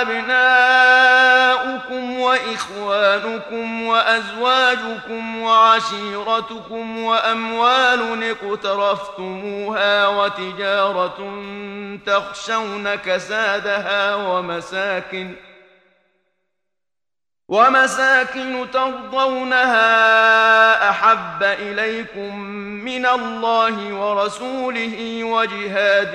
أبناؤكم وإخوانكم وأزواجكم وعشيرتكم وأموال اقترفتموها وتجارة تخشون كسادها ومساكن ومساكن ترضونها أحب إليكم من الله ورسوله وجهاد